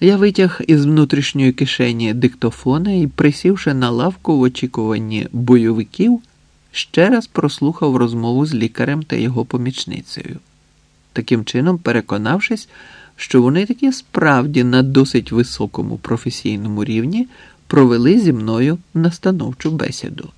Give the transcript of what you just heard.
Я витяг із внутрішньої кишені диктофона і, присівши на лавку в очікуванні бойовиків, ще раз прослухав розмову з лікарем та його помічницею, таким чином переконавшись, що вони таки справді на досить високому професійному рівні провели зі мною настановчу бесіду.